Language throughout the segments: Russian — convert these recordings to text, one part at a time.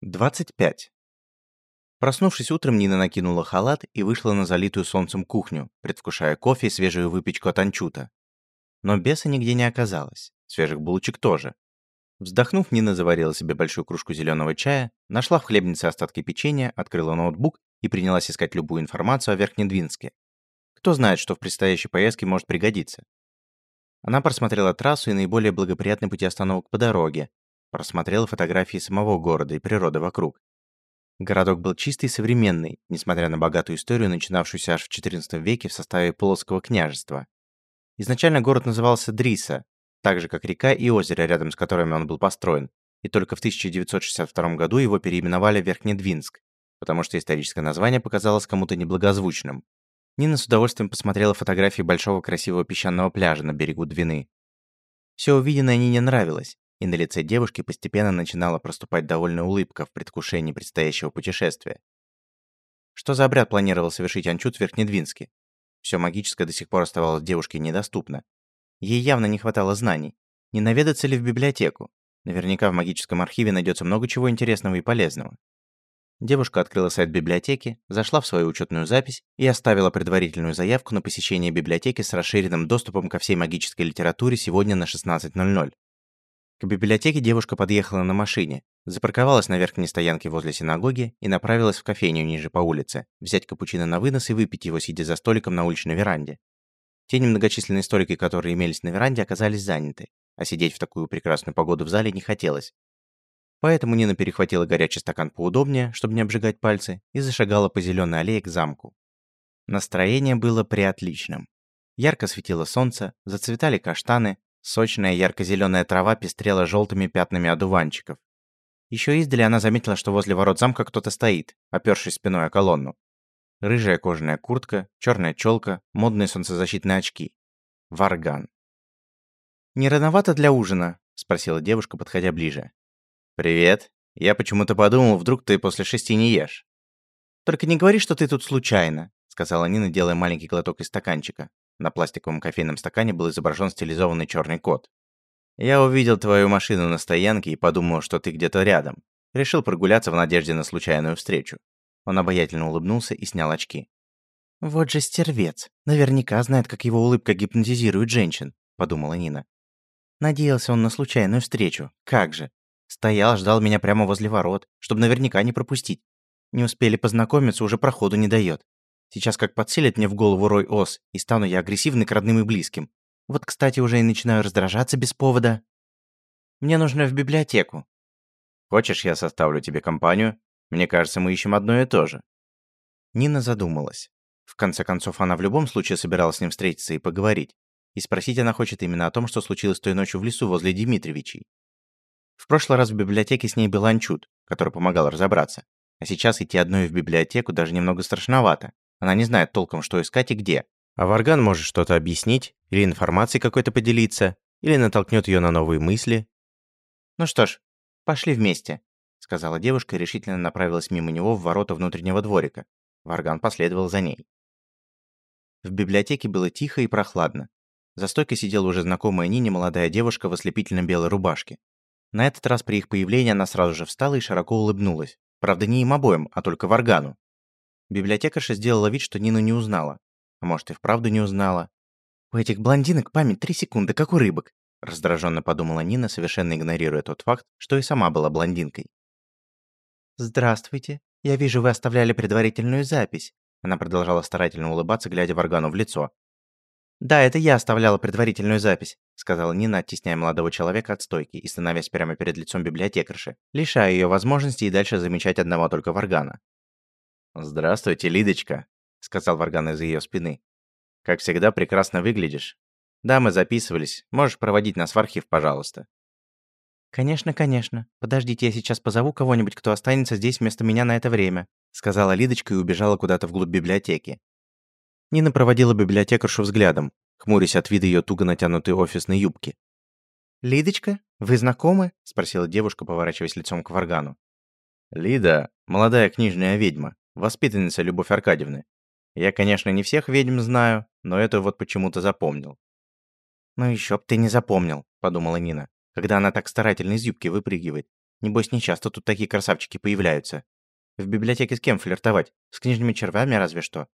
25. Проснувшись утром, Нина накинула халат и вышла на залитую солнцем кухню, предвкушая кофе и свежую выпечку от анчута. Но беса нигде не оказалось, свежих булочек тоже. Вздохнув, Нина заварила себе большую кружку зеленого чая, нашла в хлебнице остатки печенья, открыла ноутбук и принялась искать любую информацию о Верхнедвинске. Кто знает, что в предстоящей поездке может пригодиться. Она просмотрела трассу и наиболее благоприятные пути остановок по дороге, просмотрела фотографии самого города и природы вокруг. Городок был чистый и современный, несмотря на богатую историю, начинавшуюся аж в XIV веке в составе Полоцкого княжества. Изначально город назывался Дриса, так же как река и озеро, рядом с которыми он был построен, и только в 1962 году его переименовали Верхнедвинск, потому что историческое название показалось кому-то неблагозвучным. Нина с удовольствием посмотрела фотографии большого красивого песчаного пляжа на берегу Двины. Все увиденное Нине нравилось, и на лице девушки постепенно начинала проступать довольная улыбка в предвкушении предстоящего путешествия. Что за обряд планировал совершить Анчут в Верхнедвинске? Все магическое до сих пор оставалось девушке недоступно. Ей явно не хватало знаний. Не наведаться ли в библиотеку? Наверняка в магическом архиве найдется много чего интересного и полезного. Девушка открыла сайт библиотеки, зашла в свою учетную запись и оставила предварительную заявку на посещение библиотеки с расширенным доступом ко всей магической литературе сегодня на 16.00. К библиотеке девушка подъехала на машине, запарковалась на верхней стоянке возле синагоги и направилась в кофейню ниже по улице, взять капучино на вынос и выпить его, сидя за столиком на уличной веранде. Те немногочисленные столики, которые имелись на веранде, оказались заняты, а сидеть в такую прекрасную погоду в зале не хотелось. Поэтому Нина перехватила горячий стакан поудобнее, чтобы не обжигать пальцы, и зашагала по зеленой аллее к замку. Настроение было приотличным. Ярко светило солнце, зацветали каштаны, Сочная ярко-зеленая трава пестрела желтыми пятнами одуванчиков. Еще издали она заметила, что возле ворот замка кто-то стоит, опершись спиной о колонну. Рыжая кожаная куртка, черная челка, модные солнцезащитные очки. Варган. «Не рановато для ужина?» – спросила девушка, подходя ближе. «Привет. Я почему-то подумал, вдруг ты после шести не ешь». «Только не говори, что ты тут случайно», – сказала Нина, делая маленький глоток из стаканчика. На пластиковом кофейном стакане был изображен стилизованный черный кот. «Я увидел твою машину на стоянке и подумал, что ты где-то рядом. Решил прогуляться в надежде на случайную встречу». Он обаятельно улыбнулся и снял очки. «Вот же стервец. Наверняка знает, как его улыбка гипнотизирует женщин», — подумала Нина. Надеялся он на случайную встречу. Как же. Стоял, ждал меня прямо возле ворот, чтобы наверняка не пропустить. Не успели познакомиться, уже проходу не дает. Сейчас как подселит мне в голову рой ос, и стану я агрессивный к родным и близким. Вот, кстати, уже и начинаю раздражаться без повода. Мне нужно в библиотеку. Хочешь, я составлю тебе компанию? Мне кажется, мы ищем одно и то же. Нина задумалась. В конце концов, она в любом случае собиралась с ним встретиться и поговорить. И спросить она хочет именно о том, что случилось той ночью в лесу возле Дмитриевичей. В прошлый раз в библиотеке с ней был Анчут, который помогал разобраться. А сейчас идти одной в библиотеку даже немного страшновато. Она не знает толком, что искать и где. А Варган может что-то объяснить, или информацией какой-то поделиться, или натолкнет ее на новые мысли. «Ну что ж, пошли вместе», — сказала девушка и решительно направилась мимо него в ворота внутреннего дворика. Варган последовал за ней. В библиотеке было тихо и прохладно. За стойкой сидела уже знакомая Нине молодая девушка в ослепительно белой рубашке. На этот раз при их появлении она сразу же встала и широко улыбнулась. Правда, не им обоим, а только Варгану. Библиотекарша сделала вид, что Нину не узнала. А может, и вправду не узнала. «У этих блондинок память три секунды, как у рыбок», раздраженно подумала Нина, совершенно игнорируя тот факт, что и сама была блондинкой. «Здравствуйте. Я вижу, вы оставляли предварительную запись». Она продолжала старательно улыбаться, глядя Варгану в лицо. «Да, это я оставляла предварительную запись», сказала Нина, оттесняя молодого человека от стойки и становясь прямо перед лицом библиотекарши, лишая ее возможности и дальше замечать одного только Варгана. «Здравствуйте, Лидочка», — сказал Варган из ее спины. «Как всегда, прекрасно выглядишь. Да, мы записывались. Можешь проводить нас в архив, пожалуйста». «Конечно, конечно. Подождите, я сейчас позову кого-нибудь, кто останется здесь вместо меня на это время», сказала Лидочка и убежала куда-то вглубь библиотеки. Нина проводила библиотекаршу взглядом, хмурясь от вида ее туго натянутой офисной юбки. «Лидочка, вы знакомы?» – спросила девушка, поворачиваясь лицом к Варгану. «Лида – молодая книжная ведьма воспитанница Любовь Аркадьевны. Я, конечно, не всех ведьм знаю, но это вот почему-то запомнил. «Ну еще б ты не запомнил», — подумала Нина, когда она так старательно из юбки выпрыгивает. Небось, нечасто тут такие красавчики появляются. В библиотеке с кем флиртовать? С книжными червями разве что.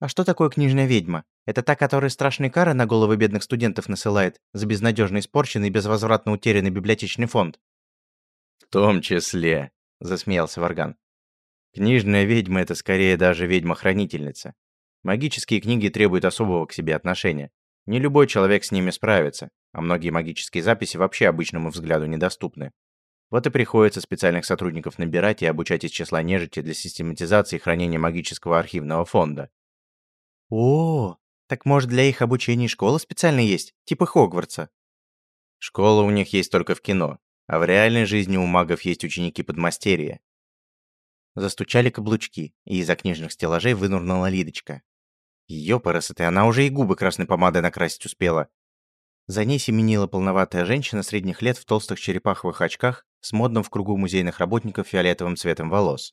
А что такое книжная ведьма? Это та, которая страшные кары на головы бедных студентов насылает за безнадежно испорченный и безвозвратно утерянный библиотечный фонд? В том числе, засмеялся Варган. Книжная ведьма – это скорее даже ведьма-хранительница. Магические книги требуют особого к себе отношения. Не любой человек с ними справится, а многие магические записи вообще обычному взгляду недоступны. Вот и приходится специальных сотрудников набирать и обучать из числа нежити для систематизации и хранения магического архивного фонда. О, так может для их обучения школа специально есть, типа Хогвартса? Школа у них есть только в кино, а в реальной жизни у магов есть ученики подмастерья. Застучали каблучки, и из-за книжных стеллажей вынурнула Лидочка. Ёпарасоты, она уже и губы красной помадой накрасить успела. За ней семенила полноватая женщина средних лет в толстых черепаховых очках с модным в кругу музейных работников фиолетовым цветом волос.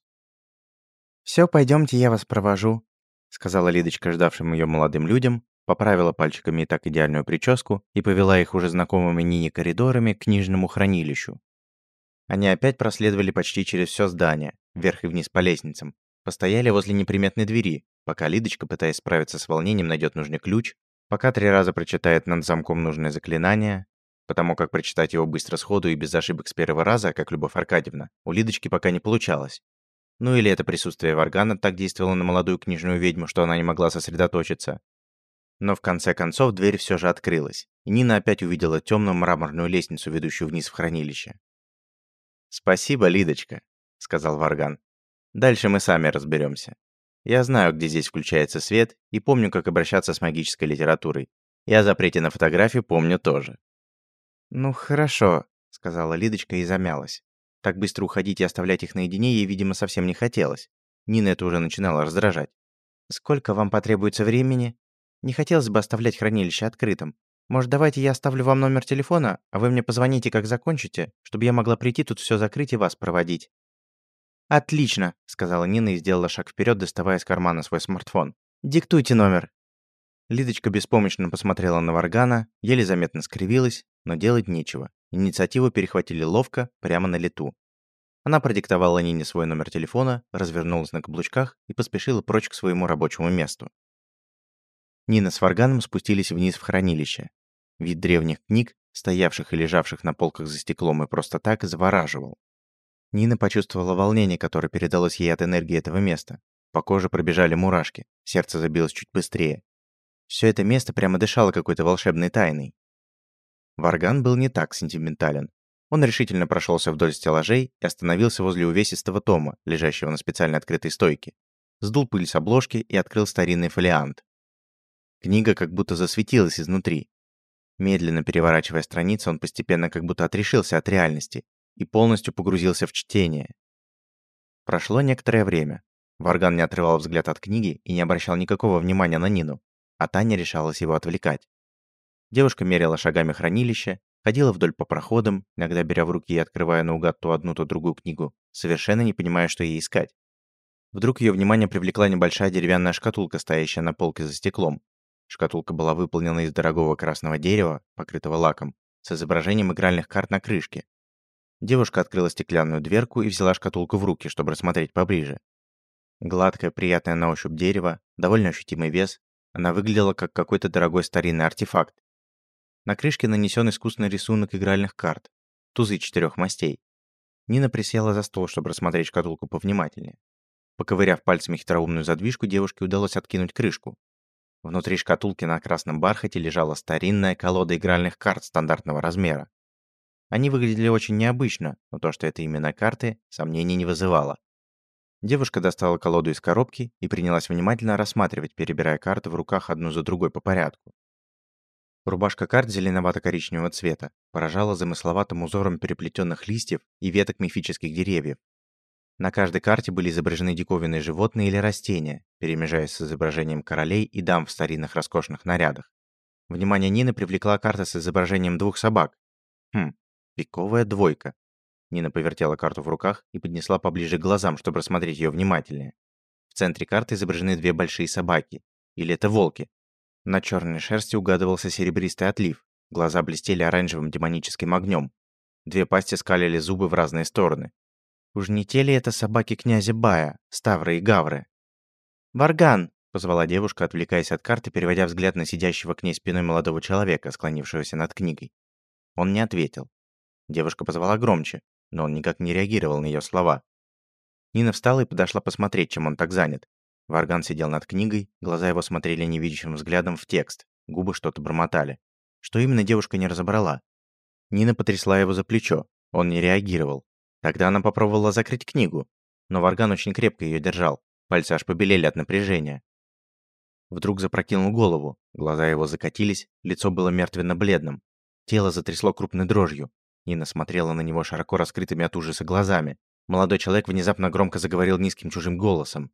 «Всё, пойдёмте, я вас провожу», — сказала Лидочка ждавшим её молодым людям, поправила пальчиками и так идеальную прическу и повела их уже знакомыми Нине коридорами к книжному хранилищу. Они опять проследовали почти через всё здание, вверх и вниз по лестницам, постояли возле неприметной двери, пока Лидочка, пытаясь справиться с волнением, найдёт нужный ключ, пока три раза прочитает над замком нужное заклинание, потому как прочитать его быстро сходу и без ошибок с первого раза, как Любовь Аркадьевна, у Лидочки пока не получалось. Ну или это присутствие Варгана так действовало на молодую книжную ведьму, что она не могла сосредоточиться. Но в конце концов дверь все же открылась, и Нина опять увидела темную мраморную лестницу, ведущую вниз в хранилище. «Спасибо, Лидочка», — сказал Варган. «Дальше мы сами разберемся. Я знаю, где здесь включается свет, и помню, как обращаться с магической литературой. И о запрете на фотографии помню тоже. «Ну, хорошо», — сказала Лидочка и замялась. Так быстро уходить и оставлять их наедине ей, видимо, совсем не хотелось. Нина это уже начинала раздражать. «Сколько вам потребуется времени? Не хотелось бы оставлять хранилище открытым. Может, давайте я оставлю вам номер телефона, а вы мне позвоните, как закончите, чтобы я могла прийти тут все закрыть и вас проводить». «Отлично», — сказала Нина и сделала шаг вперед, доставая из кармана свой смартфон. «Диктуйте номер». Лидочка беспомощно посмотрела на Варгана, еле заметно скривилась, но делать нечего. Инициативу перехватили ловко, прямо на лету. Она продиктовала Нине свой номер телефона, развернулась на каблучках и поспешила прочь к своему рабочему месту. Нина с Варганом спустились вниз в хранилище. Вид древних книг, стоявших и лежавших на полках за стеклом и просто так, завораживал. Нина почувствовала волнение, которое передалось ей от энергии этого места. По коже пробежали мурашки, сердце забилось чуть быстрее. Все это место прямо дышало какой-то волшебной тайной. Варган был не так сентиментален. Он решительно прошелся вдоль стеллажей и остановился возле увесистого тома, лежащего на специально открытой стойке. Сдул пыль с обложки и открыл старинный фолиант. Книга как будто засветилась изнутри. Медленно переворачивая страницы, он постепенно как будто отрешился от реальности и полностью погрузился в чтение. Прошло некоторое время. Варган не отрывал взгляд от книги и не обращал никакого внимания на Нину, а Таня решалась его отвлекать. Девушка мерила шагами хранилище, ходила вдоль по проходам, иногда беря в руки и открывая наугад то одну, то другую книгу, совершенно не понимая, что ей искать. Вдруг ее внимание привлекла небольшая деревянная шкатулка, стоящая на полке за стеклом. Шкатулка была выполнена из дорогого красного дерева, покрытого лаком, с изображением игральных карт на крышке. Девушка открыла стеклянную дверку и взяла шкатулку в руки, чтобы рассмотреть поближе. Гладкое, приятное на ощупь дерево, довольно ощутимый вес, она выглядела как какой-то дорогой старинный артефакт. На крышке нанесен искусный рисунок игральных карт. Тузы четырех мастей. Нина присела за стол, чтобы рассмотреть шкатулку повнимательнее. Поковыряв пальцами хитроумную задвижку, девушке удалось откинуть крышку. Внутри шкатулки на красном бархате лежала старинная колода игральных карт стандартного размера. Они выглядели очень необычно, но то, что это именно карты, сомнений не вызывало. Девушка достала колоду из коробки и принялась внимательно рассматривать, перебирая карты в руках одну за другой по порядку. Рубашка карт зеленовато-коричневого цвета поражала замысловатым узором переплетенных листьев и веток мифических деревьев. На каждой карте были изображены диковинные животные или растения, перемежаясь с изображением королей и дам в старинных роскошных нарядах. Внимание Нины привлекла карта с изображением двух собак. Хм, пиковая двойка. Нина повертела карту в руках и поднесла поближе к глазам, чтобы рассмотреть ее внимательнее. В центре карты изображены две большие собаки. Или это волки, на черной шерсти угадывался серебристый отлив, глаза блестели оранжевым демоническим огнем. Две пасти скалили зубы в разные стороны. Уж не те ли это собаки князя Бая, Ставры и Гавры? «Варган!» — позвала девушка, отвлекаясь от карты, переводя взгляд на сидящего к ней спиной молодого человека, склонившегося над книгой. Он не ответил. Девушка позвала громче, но он никак не реагировал на ее слова. Нина встала и подошла посмотреть, чем он так занят. Варган сидел над книгой, глаза его смотрели невидящим взглядом в текст, губы что-то бормотали. Что именно девушка не разобрала. Нина потрясла его за плечо, он не реагировал. Тогда она попробовала закрыть книгу, но Варган очень крепко ее держал, Пальцы аж побелели от напряжения. Вдруг запрокинул голову, глаза его закатились, лицо было мертвенно-бледным. Тело затрясло крупной дрожью. Нина смотрела на него широко раскрытыми от ужаса глазами. Молодой человек внезапно громко заговорил низким чужим голосом.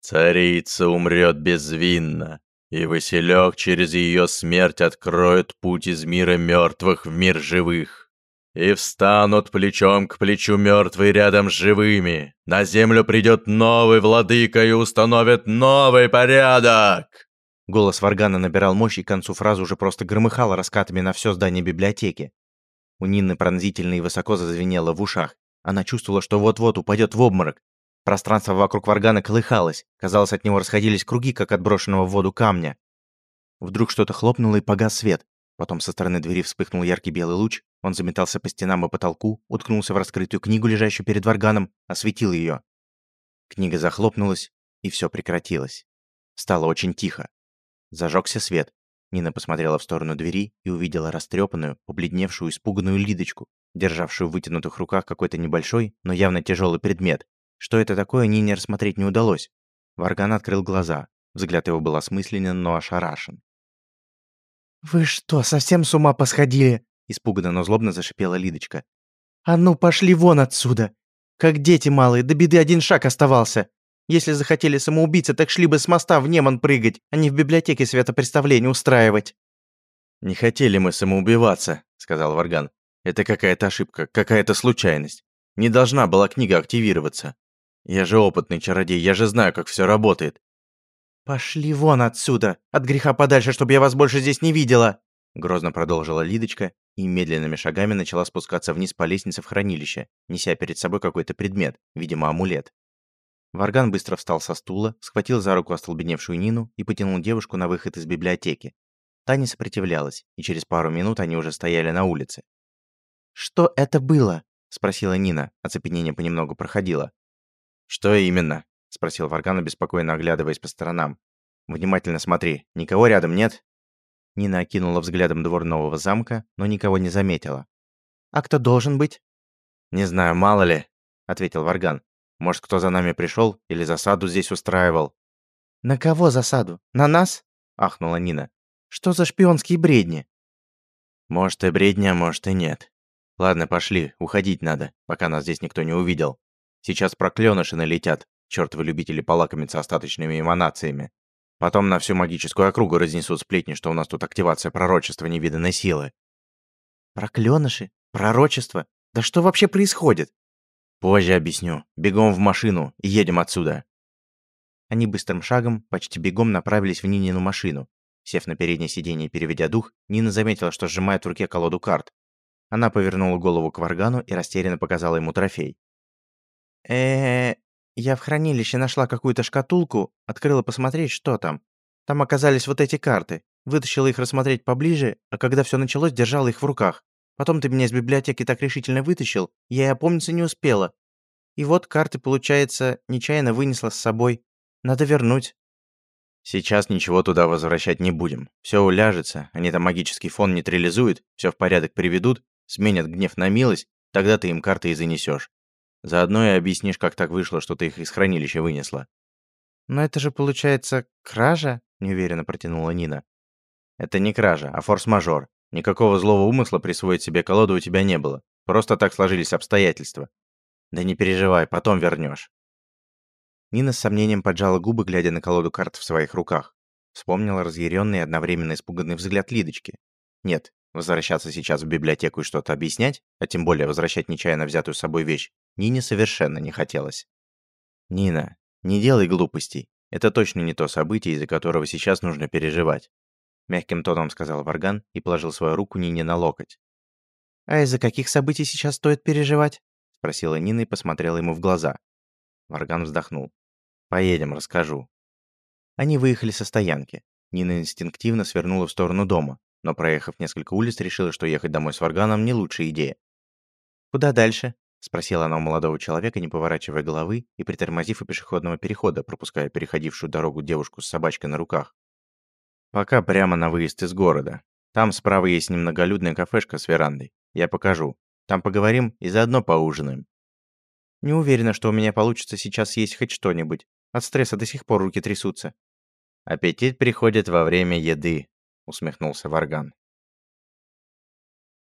«Царица умрет безвинно, и Василек через ее смерть откроет путь из мира мертвых в мир живых и встанут плечом к плечу мертвые рядом с живыми. На землю придет новый владыка и установит новый порядок!» Голос Варгана набирал мощь, и к концу фразы уже просто громыхал раскатами на все здание библиотеки. У Нины пронзительно и высоко зазвенело в ушах. Она чувствовала, что вот-вот упадет в обморок. Пространство вокруг Варгана колыхалось. Казалось, от него расходились круги, как от брошенного в воду камня. Вдруг что-то хлопнуло и погас свет. Потом со стороны двери вспыхнул яркий белый луч, он заметался по стенам и потолку, уткнулся в раскрытую книгу, лежащую перед варганом, осветил ее. Книга захлопнулась, и все прекратилось. Стало очень тихо. Зажегся свет. Нина посмотрела в сторону двери и увидела растрепанную, побледневшую, испуганную Лидочку, державшую в вытянутых руках какой-то небольшой, но явно тяжелый предмет. Что это такое, Нине рассмотреть не удалось. Варган открыл глаза. Взгляд его был осмысленен, но ошарашен. «Вы что, совсем с ума посходили?» Испуганно, но злобно зашипела Лидочка. «А ну, пошли вон отсюда! Как дети малые, до беды один шаг оставался. Если захотели самоубийцы, так шли бы с моста в Неман прыгать, а не в библиотеке светопреставление устраивать». «Не хотели мы самоубиваться», — сказал Варган. «Это какая-то ошибка, какая-то случайность. Не должна была книга активироваться. Я же опытный чародей, я же знаю, как все работает. «Пошли вон отсюда! От греха подальше, чтобы я вас больше здесь не видела!» Грозно продолжила Лидочка и медленными шагами начала спускаться вниз по лестнице в хранилище, неся перед собой какой-то предмет, видимо, амулет. Варган быстро встал со стула, схватил за руку остолбеневшую Нину и потянул девушку на выход из библиотеки. Та не сопротивлялась, и через пару минут они уже стояли на улице. «Что это было?» – спросила Нина, оцепенение понемногу проходило. «Что именно?» — спросил Варган, беспокойно оглядываясь по сторонам. «Внимательно смотри. Никого рядом нет?» Нина окинула взглядом двор нового замка, но никого не заметила. «А кто должен быть?» «Не знаю, мало ли», — ответил Варган. «Может, кто за нами пришел или засаду здесь устраивал?» «На кого засаду? На нас?» — ахнула Нина. «Что за шпионские бредни?» «Может, и бредня, может, и нет. Ладно, пошли, уходить надо, пока нас здесь никто не увидел. Сейчас проклёныши налетят, Чёртовы любители полакомиться остаточными эманациями. Потом на всю магическую округу разнесут сплетни, что у нас тут активация пророчества невиданной силы. Проклёныши? Пророчество? Да что вообще происходит? Позже объясню. Бегом в машину и едем отсюда. Они быстрым шагом, почти бегом направились в Нинину машину. Сев на переднее сиденье и переведя дух, Нина заметила, что сжимает в руке колоду карт. Она повернула голову к Варгану и растерянно показала ему трофей. э я в хранилище нашла какую-то шкатулку, открыла посмотреть, что там. Там оказались вот эти карты. Вытащила их рассмотреть поближе, а когда все началось, держала их в руках. Потом ты меня из библиотеки так решительно вытащил, я и опомниться не успела. И вот карты, получается, нечаянно вынесла с собой. Надо вернуть. Сейчас ничего туда возвращать не будем. Все уляжется, они там магический фон нейтрализуют, все в порядок приведут, сменят гнев на милость, тогда ты им карты и занесешь. Заодно и объяснишь, как так вышло, что ты их из хранилища вынесла». «Но это же, получается, кража?» – неуверенно протянула Нина. «Это не кража, а форс-мажор. Никакого злого умысла присвоить себе колоду у тебя не было. Просто так сложились обстоятельства. Да не переживай, потом вернешь. Нина с сомнением поджала губы, глядя на колоду карт в своих руках. Вспомнила разъяренный и одновременно испуганный взгляд Лидочки. Нет, возвращаться сейчас в библиотеку и что-то объяснять, а тем более возвращать нечаянно взятую с собой вещь, Нине совершенно не хотелось. «Нина, не делай глупостей. Это точно не то событие, из-за которого сейчас нужно переживать», мягким тоном сказал Варган и положил свою руку Нине на локоть. «А из-за каких событий сейчас стоит переживать?» — спросила Нина и посмотрела ему в глаза. Варган вздохнул. «Поедем, расскажу». Они выехали со стоянки. Нина инстинктивно свернула в сторону дома, но проехав несколько улиц, решила, что ехать домой с Варганом не лучшая идея. «Куда дальше?» — спросила она у молодого человека, не поворачивая головы и притормозив у пешеходного перехода, пропуская переходившую дорогу девушку с собачкой на руках. «Пока прямо на выезд из города. Там справа есть немноголюдная кафешка с верандой. Я покажу. Там поговорим и заодно поужинаем». «Не уверена, что у меня получится сейчас съесть хоть что-нибудь. От стресса до сих пор руки трясутся». «Аппетит приходит во время еды», — усмехнулся Варган.